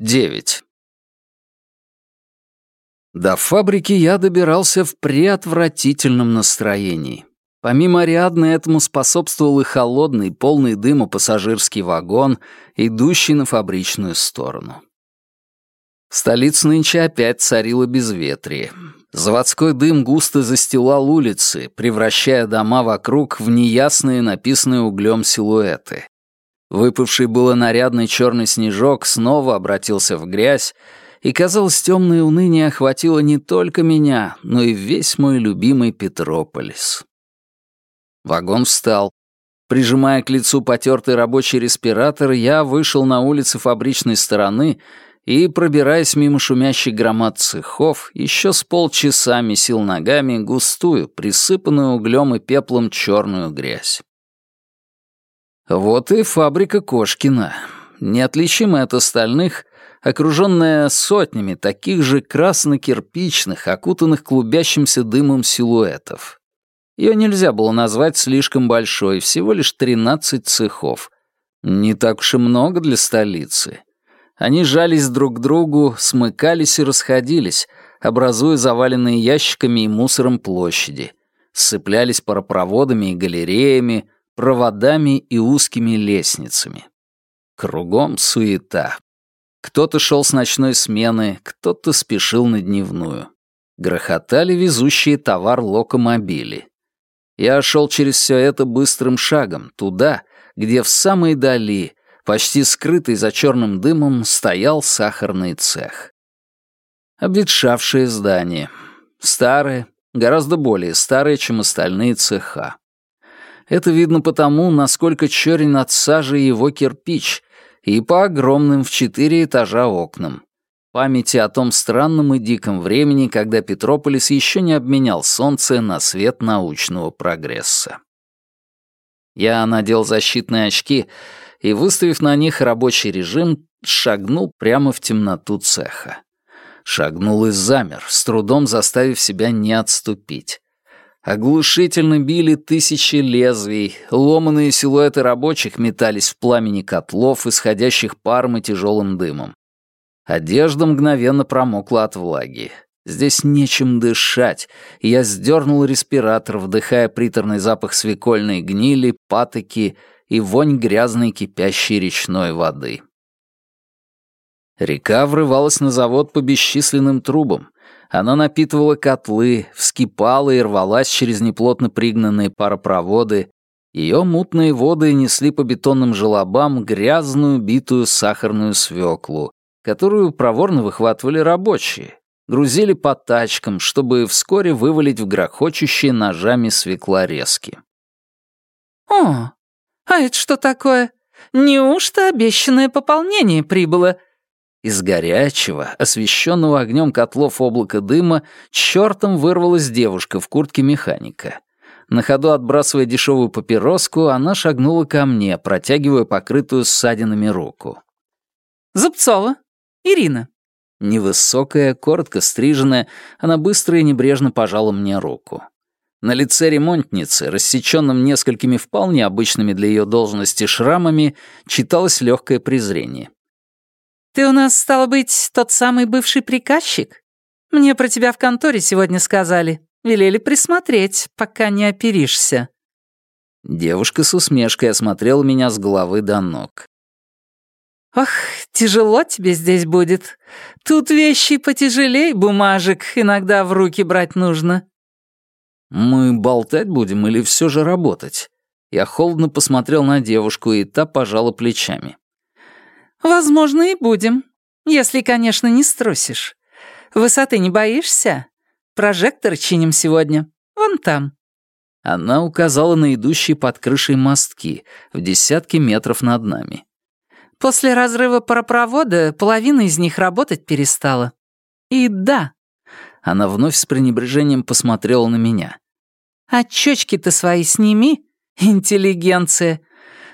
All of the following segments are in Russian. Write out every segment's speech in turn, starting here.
9. До фабрики я добирался в преотвратительном настроении. Помимо Ариадны этому способствовал и холодный, полный дыма пассажирский вагон, идущий на фабричную сторону. В столице нынче опять царило безветрие. Заводской дым густо застилал улицы, превращая дома вокруг в неясные, написанные углем силуэты. Выпавший было нарядный черный снежок снова обратился в грязь, и, казалось, темное уныние охватило не только меня, но и весь мой любимый Петрополис. Вагон встал. Прижимая к лицу потертый рабочий респиратор, я вышел на улицы фабричной стороны и, пробираясь мимо шумящих громад цехов, еще с полчаса месил ногами густую, присыпанную углем и пеплом черную грязь. Вот и фабрика Кошкина. Неотличимая от остальных, окруженная сотнями таких же красно-кирпичных, окутанных клубящимся дымом силуэтов. Ее нельзя было назвать слишком большой, всего лишь 13 цехов. Не так уж и много для столицы. Они жались друг к другу, смыкались и расходились, образуя заваленные ящиками и мусором площади. Сцеплялись паропроводами и галереями, проводами и узкими лестницами. Кругом суета. Кто-то шел с ночной смены, кто-то спешил на дневную. Грохотали везущие товар локомобили. Я шел через все это быстрым шагом, туда, где в самой дали, почти скрытый за черным дымом, стоял сахарный цех. Обветшавшее здание. Старое, гораздо более старое, чем остальные цеха. Это видно потому, насколько черен от сажи его кирпич, и по огромным в четыре этажа окнам. Памяти о том странном и диком времени, когда Петрополис еще не обменял солнце на свет научного прогресса. Я надел защитные очки и, выставив на них рабочий режим, шагнул прямо в темноту цеха. Шагнул и замер, с трудом заставив себя не отступить. Оглушительно били тысячи лезвий, ломаные силуэты рабочих метались в пламени котлов, исходящих паром и тяжелым дымом. Одежда мгновенно промокла от влаги. Здесь нечем дышать, и я сдернул респиратор, вдыхая приторный запах свекольной гнили, патоки и вонь грязной кипящей речной воды. Река врывалась на завод по бесчисленным трубам, она напитывала котлы, вскипала и рвалась через неплотно пригнанные паропроводы. Ее мутные воды несли по бетонным желобам грязную битую сахарную свеклу, которую проворно выхватывали рабочие, грузили по тачкам, чтобы вскоре вывалить в грохочущие ножами свеклорезки. «О, а это что такое? Неужто обещанное пополнение прибыло?» Из горячего, освещенного огнем котлов облака дыма, чертом вырвалась девушка в куртке механика. На ходу отбрасывая дешевую папироску, она шагнула ко мне, протягивая покрытую ссадинами руку. «Зубцова, Ирина». Невысокая, коротко стриженная, она быстро и небрежно пожала мне руку. На лице ремонтницы, рассеченном несколькими вполне обычными для ее должности шрамами, читалось легкое презрение. «Ты у нас, стало быть, тот самый бывший приказчик? Мне про тебя в конторе сегодня сказали. Велели присмотреть, пока не оперишься». Девушка с усмешкой осмотрела меня с головы до ног. «Ох, тяжело тебе здесь будет. Тут вещи потяжелей бумажек иногда в руки брать нужно». «Мы болтать будем или все же работать?» Я холодно посмотрел на девушку, и та пожала плечами. «Возможно, и будем. Если, конечно, не струсишь. Высоты не боишься? Прожектор чиним сегодня. Вон там». Она указала на идущие под крышей мостки в десятки метров над нами. «После разрыва паропровода половина из них работать перестала. И да...» Она вновь с пренебрежением посмотрела на меня. «Очечки-то свои сними, интеллигенция.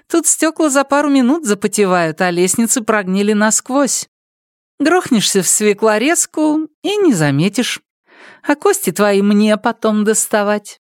Тут стекла за пару минут запотевают, а лестницы прогнили насквозь. Грохнешься в свеклорезку и не заметишь. А кости твои мне потом доставать.